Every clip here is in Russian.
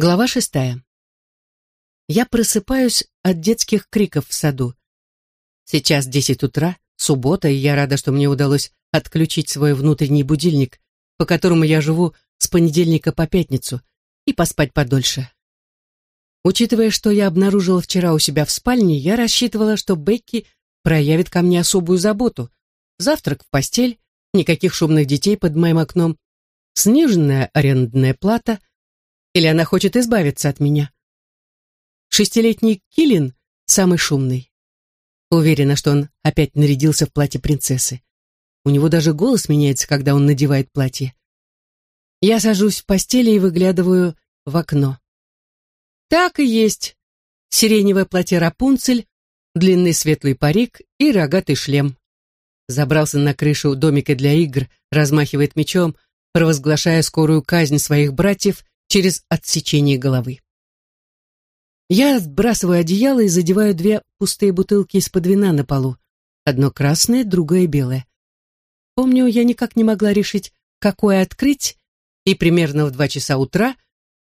Глава шестая. Я просыпаюсь от детских криков в саду. Сейчас десять утра, суббота, и я рада, что мне удалось отключить свой внутренний будильник, по которому я живу с понедельника по пятницу, и поспать подольше. Учитывая, что я обнаружила вчера у себя в спальне, я рассчитывала, что Бекки проявит ко мне особую заботу. Завтрак в постель, никаких шумных детей под моим окном, сниженная арендная плата — или она хочет избавиться от меня? Шестилетний Килин самый шумный. Уверена, что он опять нарядился в платье принцессы. У него даже голос меняется, когда он надевает платье. Я сажусь в постели и выглядываю в окно. Так и есть. Сиреневое платье Рапунцель, длинный светлый парик и рогатый шлем. Забрался на крышу домика для игр, размахивает мечом, провозглашая скорую казнь своих братьев через отсечение головы. Я сбрасываю одеяло и задеваю две пустые бутылки из-под вина на полу. Одно красное, другое белое. Помню, я никак не могла решить, какое открыть, и примерно в два часа утра,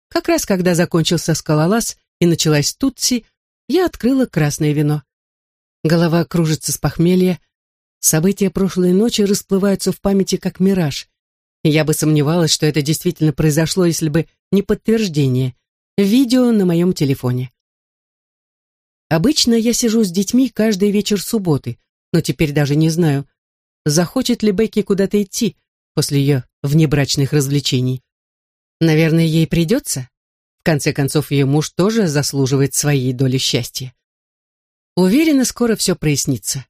как раз когда закончился скалолаз и началась тутси, я открыла красное вино. Голова кружится с похмелья. События прошлой ночи расплываются в памяти как мираж. Я бы сомневалась, что это действительно произошло, если бы не подтверждение. Видео на моем телефоне. Обычно я сижу с детьми каждый вечер субботы, но теперь даже не знаю, захочет ли Бекки куда-то идти после ее внебрачных развлечений. Наверное, ей придется. В конце концов, ее муж тоже заслуживает своей доли счастья. Уверена, скоро все прояснится.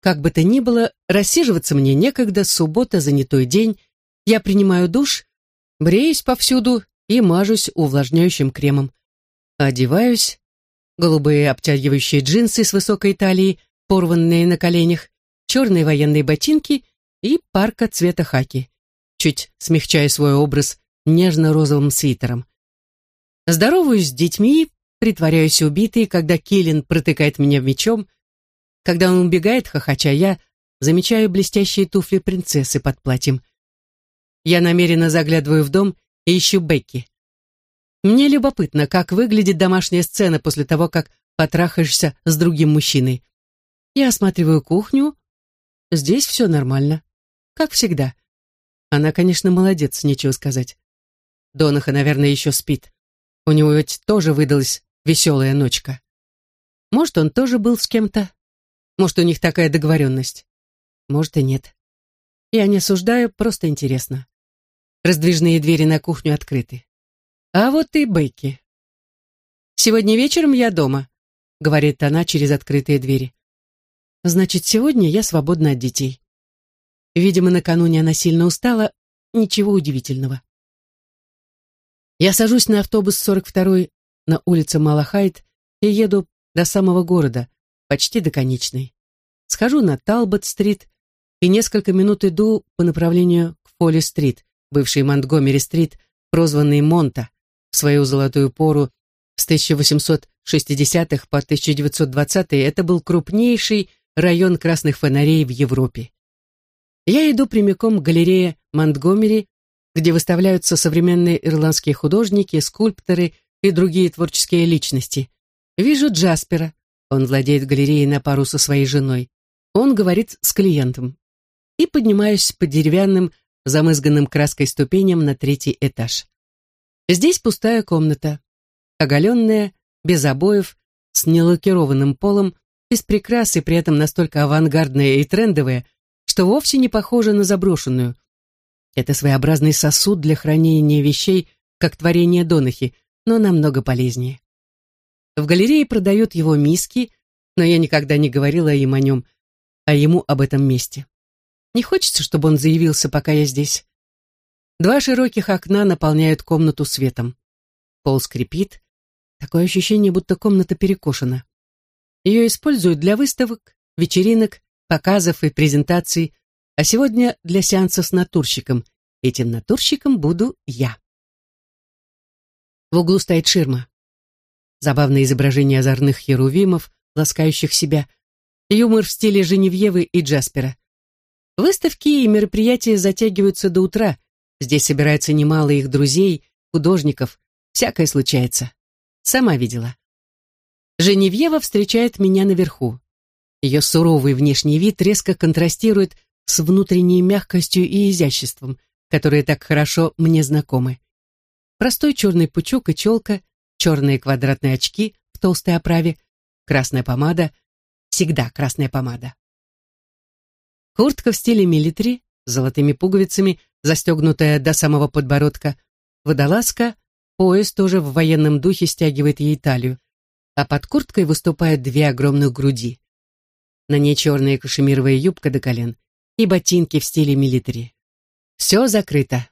Как бы то ни было, рассиживаться мне некогда, суббота, занятой день, я принимаю душ, бреюсь повсюду и мажусь увлажняющим кремом. Одеваюсь, голубые обтягивающие джинсы с высокой талией, порванные на коленях, черные военные ботинки и парка цвета хаки, чуть смягчая свой образ нежно-розовым свитером. Здороваюсь с детьми, притворяюсь убитой, когда Киллин протыкает меня мечом. Когда он убегает, хохоча, я замечаю блестящие туфли принцессы под платьем. Я намеренно заглядываю в дом и ищу Бекки. Мне любопытно, как выглядит домашняя сцена после того, как потрахаешься с другим мужчиной. Я осматриваю кухню. Здесь все нормально. Как всегда. Она, конечно, молодец, нечего сказать. Донаха, наверное, еще спит. У него ведь тоже выдалась веселая ночка. Может, он тоже был с кем-то? Может, у них такая договоренность? Может и нет. Я не осуждаю, просто интересно. Раздвижные двери на кухню открыты. А вот и Бекки. «Сегодня вечером я дома», — говорит она через открытые двери. «Значит, сегодня я свободна от детей». Видимо, накануне она сильно устала, ничего удивительного. Я сажусь на автобус 42-й на улице Малахайт и еду до самого города, почти до конечной. Схожу на Талбот-стрит, и несколько минут иду по направлению к Фолли-стрит, бывший Монтгомери-стрит, прозванный Монта, в свою золотую пору с 1860-х по 1920-е это был крупнейший район красных фонарей в Европе. Я иду прямиком к галерее Монтгомери, где выставляются современные ирландские художники, скульпторы и другие творческие личности. Вижу Джаспера, он владеет галереей на пару со своей женой. Он говорит с клиентом и поднимаюсь по деревянным, замызганным краской ступеням на третий этаж. Здесь пустая комната, оголенная, без обоев, с нелакированным полом, без прикрас и при этом настолько авангардная и трендовая, что вовсе не похожа на заброшенную. Это своеобразный сосуд для хранения вещей, как творение Донахи, но намного полезнее. В галерее продают его миски, но я никогда не говорила им о нем, а ему об этом месте. Не хочется, чтобы он заявился, пока я здесь. Два широких окна наполняют комнату светом. Пол скрипит. Такое ощущение, будто комната перекошена. Ее используют для выставок, вечеринок, показов и презентаций, а сегодня для сеанса с натурщиком. Этим натурщиком буду я. В углу стоит ширма. Забавное изображение озорных херувимов, ласкающих себя. Юмор в стиле Женевьевы и Джаспера. Выставки и мероприятия затягиваются до утра. Здесь собирается немало их друзей, художников, Всякое случается. Сама видела. Женевьева встречает меня наверху. Ее суровый внешний вид резко контрастирует с внутренней мягкостью и изяществом, которые так хорошо мне знакомы. Простой черный пучок и челка, черные квадратные очки в толстой оправе, красная помада, всегда красная помада. Куртка в стиле милитари, с золотыми пуговицами, застегнутая до самого подбородка, водолазка, пояс тоже в военном духе стягивает ей талию, а под курткой выступают две огромных груди. На ней черная кашемировая юбка до колен и ботинки в стиле милитари. Все закрыто.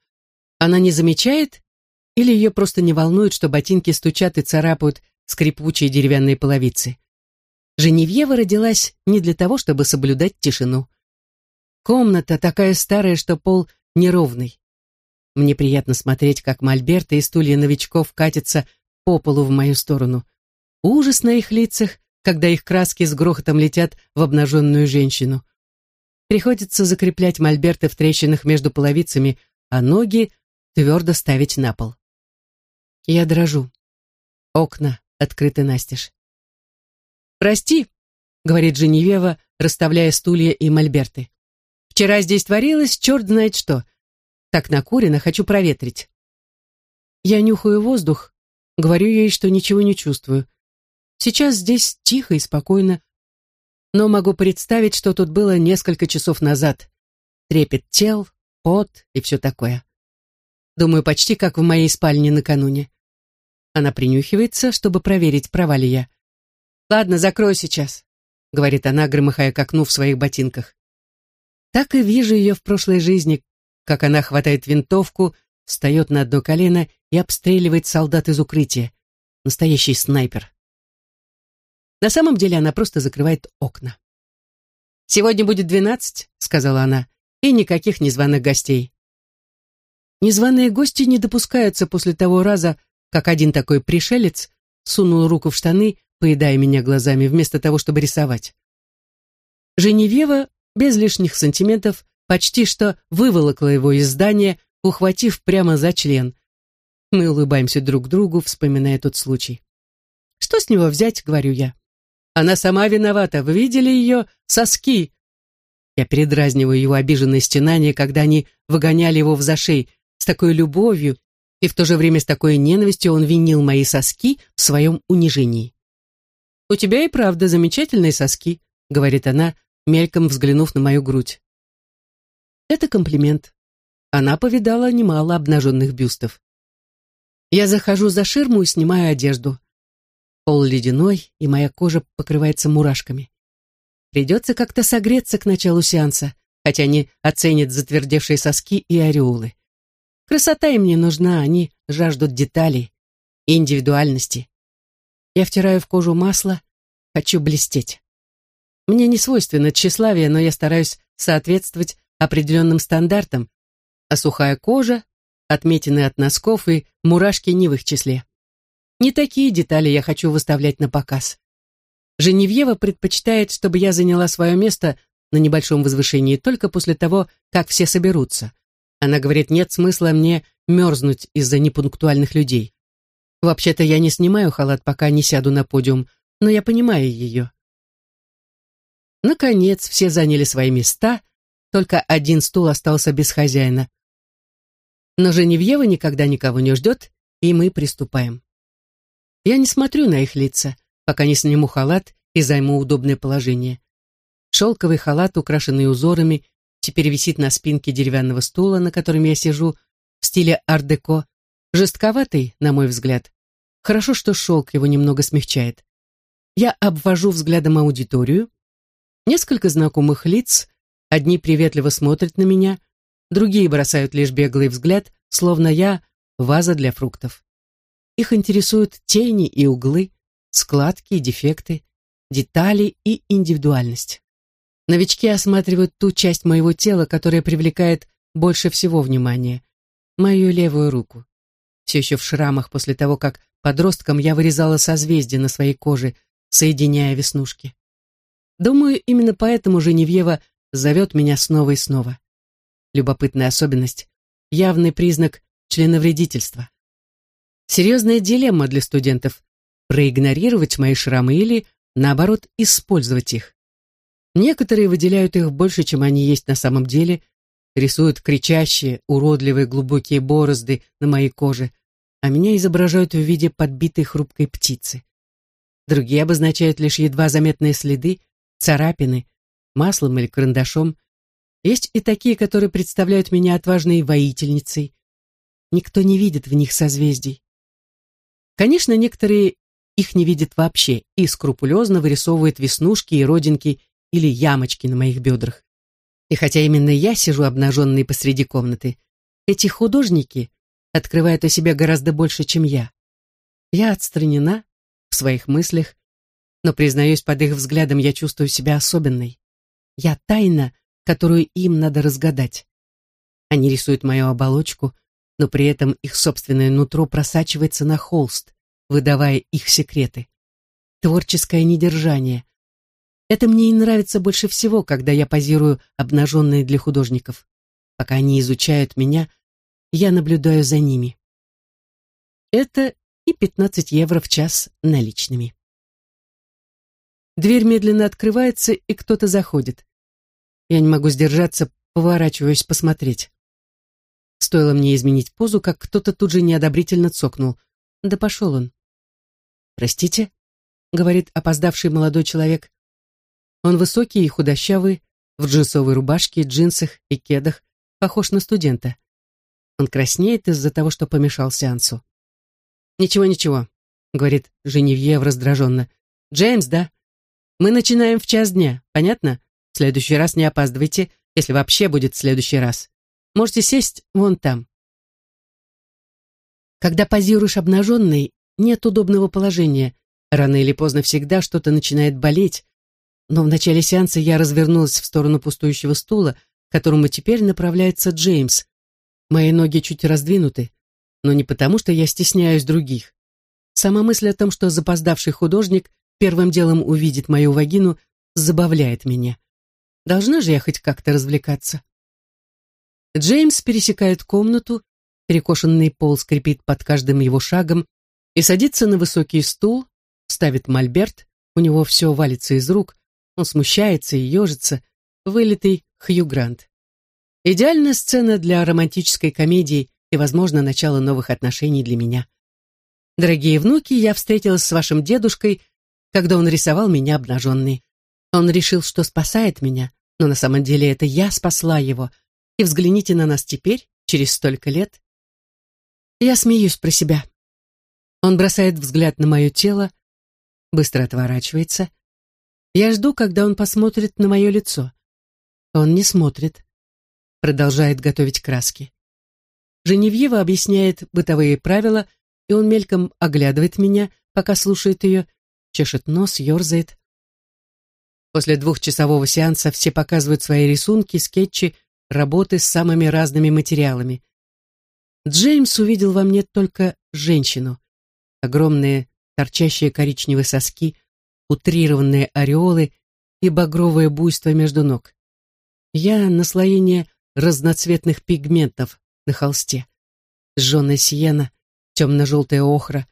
Она не замечает или ее просто не волнует, что ботинки стучат и царапают скрипучие деревянные половицы. Женевьева родилась не для того, чтобы соблюдать тишину. Комната такая старая, что пол неровный. Мне приятно смотреть, как мольберты и стулья новичков катятся по полу в мою сторону. Ужас на их лицах, когда их краски с грохотом летят в обнаженную женщину. Приходится закреплять мольберты в трещинах между половицами, а ноги твердо ставить на пол. Я дрожу. Окна открыты настежь. «Прости», — говорит Женевева, расставляя стулья и мольберты. «Вчера здесь творилось черт знает что. Так накурено, хочу проветрить». Я нюхаю воздух, говорю ей, что ничего не чувствую. Сейчас здесь тихо и спокойно, но могу представить, что тут было несколько часов назад. Трепет тел, пот и все такое. Думаю, почти как в моей спальне накануне. Она принюхивается, чтобы проверить, права ли я. «Ладно, закрою сейчас», — говорит она, громыхая к окну в своих ботинках. Так и вижу ее в прошлой жизни, как она хватает винтовку, встает на одно колено и обстреливает солдат из укрытия. Настоящий снайпер. На самом деле она просто закрывает окна. «Сегодня будет двенадцать», — сказала она, — «и никаких незваных гостей». Незваные гости не допускаются после того раза, как один такой пришелец сунул руку в штаны, поедая меня глазами, вместо того, чтобы рисовать. Женевьева, без лишних сантиментов, почти что выволокла его из здания, ухватив прямо за член. Мы улыбаемся друг другу, вспоминая тот случай. «Что с него взять?» — говорю я. «Она сама виновата. Вы видели ее соски?» Я передразниваю его обиженное стенание, когда они выгоняли его в зашей, с такой любовью и в то же время с такой ненавистью он винил мои соски в своем унижении. «У тебя и правда замечательные соски», — говорит она, мельком взглянув на мою грудь. Это комплимент. Она повидала немало обнаженных бюстов. Я захожу за ширму и снимаю одежду. Пол ледяной, и моя кожа покрывается мурашками. Придется как-то согреться к началу сеанса, хотя они оценят затвердевшие соски и ореолы. Красота им не нужна, они жаждут деталей и индивидуальности. Я втираю в кожу масло, хочу блестеть. Мне не свойственно тщеславие, но я стараюсь соответствовать определенным стандартам, а сухая кожа, отметины от носков и мурашки не в их числе. Не такие детали я хочу выставлять на показ. Женевьева предпочитает, чтобы я заняла свое место на небольшом возвышении только после того, как все соберутся. Она говорит, нет смысла мне мерзнуть из-за непунктуальных людей. Вообще-то я не снимаю халат, пока не сяду на подиум, но я понимаю ее. Наконец, все заняли свои места, только один стул остался без хозяина. Но Женевьева никогда никого не ждет, и мы приступаем. Я не смотрю на их лица, пока не сниму халат и займу удобное положение. Шелковый халат, украшенный узорами, теперь висит на спинке деревянного стула, на котором я сижу, в стиле ар-деко, жестковатый, на мой взгляд. Хорошо, что шелк его немного смягчает. Я обвожу взглядом аудиторию. Несколько знакомых лиц, одни приветливо смотрят на меня, другие бросают лишь беглый взгляд, словно я ваза для фруктов. Их интересуют тени и углы, складки и дефекты, детали и индивидуальность. Новички осматривают ту часть моего тела, которая привлекает больше всего внимания. Мою левую руку. Все еще в шрамах после того, как подростком я вырезала созвездие на своей коже, соединяя веснушки. Думаю, именно поэтому Женевьева зовет меня снова и снова. Любопытная особенность, явный признак членовредительства. Серьезная дилемма для студентов – проигнорировать мои шрамы или, наоборот, использовать их. Некоторые выделяют их больше, чем они есть на самом деле, рисуют кричащие, уродливые глубокие борозды на моей коже, а меня изображают в виде подбитой хрупкой птицы. Другие обозначают лишь едва заметные следы, царапины, маслом или карандашом. Есть и такие, которые представляют меня отважной воительницей. Никто не видит в них созвездий. Конечно, некоторые их не видят вообще и скрупулезно вырисовывают веснушки и родинки или ямочки на моих бедрах. И хотя именно я сижу обнаженной посреди комнаты, эти художники открывают о себе гораздо больше, чем я. Я отстранена в своих мыслях, но, признаюсь, под их взглядом я чувствую себя особенной. Я тайна, которую им надо разгадать. Они рисуют мою оболочку, но при этом их собственное нутро просачивается на холст, выдавая их секреты. Творческое недержание. Это мне и нравится больше всего, когда я позирую обнаженные для художников. Пока они изучают меня, я наблюдаю за ними. Это и 15 евро в час наличными. Дверь медленно открывается, и кто-то заходит. Я не могу сдержаться, поворачиваюсь посмотреть. Стоило мне изменить позу, как кто-то тут же неодобрительно цокнул. Да пошел он. «Простите?» — говорит опоздавший молодой человек. Он высокий и худощавый, в джинсовой рубашке, джинсах и кедах, похож на студента. Он краснеет из-за того, что помешал сеансу. «Ничего, ничего», — говорит Женевьев раздраженно. «Джеймс, да? Мы начинаем в час дня, понятно? В следующий раз не опаздывайте, если вообще будет в следующий раз. Можете сесть вон там». Когда позируешь обнаженный, нет удобного положения. Рано или поздно всегда что-то начинает болеть. Но в начале сеанса я развернулась в сторону пустующего стула, к которому теперь направляется Джеймс. Мои ноги чуть раздвинуты, но не потому, что я стесняюсь других. Сама мысль о том, что запоздавший художник первым делом увидит мою вагину, забавляет меня. Должна же я хоть как-то развлекаться. Джеймс пересекает комнату, перекошенный пол скрипит под каждым его шагом и садится на высокий стул, ставит мольберт, у него все валится из рук, он смущается и ежится, вылитый Хью Грант. Идеальная сцена для романтической комедии и, возможно, начало новых отношений для меня. Дорогие внуки, я встретилась с вашим дедушкой, когда он рисовал меня обнаженной. Он решил, что спасает меня, но на самом деле это я спасла его. И взгляните на нас теперь, через столько лет. Я смеюсь про себя. Он бросает взгляд на мое тело, быстро отворачивается. Я жду, когда он посмотрит на мое лицо. Он не смотрит продолжает готовить краски. Женевьева объясняет бытовые правила, и он мельком оглядывает меня, пока слушает ее, чешет нос, ерзает. После двухчасового сеанса все показывают свои рисунки, скетчи, работы с самыми разными материалами. Джеймс увидел во мне только женщину. Огромные торчащие коричневые соски, утрированные ореолы и багровое буйство между ног. Я — наслоение разноцветных пигментов на холсте. Жженая сиена, темно-желтая охра,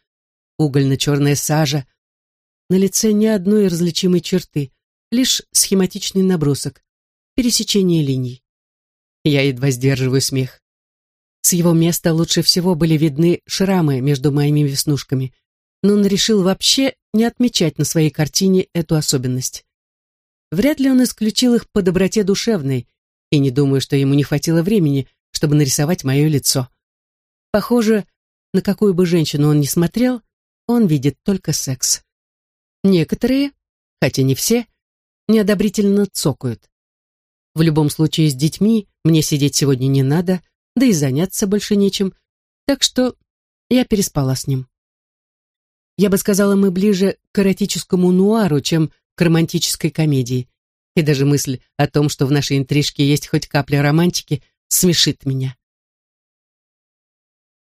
угольно-черная сажа. На лице ни одной различимой черты, лишь схематичный набросок, пересечение линий. Я едва сдерживаю смех. С его места лучше всего были видны шрамы между моими веснушками, но он решил вообще не отмечать на своей картине эту особенность. Вряд ли он исключил их по доброте душевной, и не думаю, что ему не хватило времени, чтобы нарисовать мое лицо. Похоже, на какую бы женщину он ни смотрел, он видит только секс. Некоторые, хотя не все, неодобрительно цокают. В любом случае с детьми мне сидеть сегодня не надо, да и заняться больше нечем, так что я переспала с ним. Я бы сказала, мы ближе к эротическому нуару, чем к романтической комедии и даже мысль о том, что в нашей интрижке есть хоть капля романтики, смешит меня.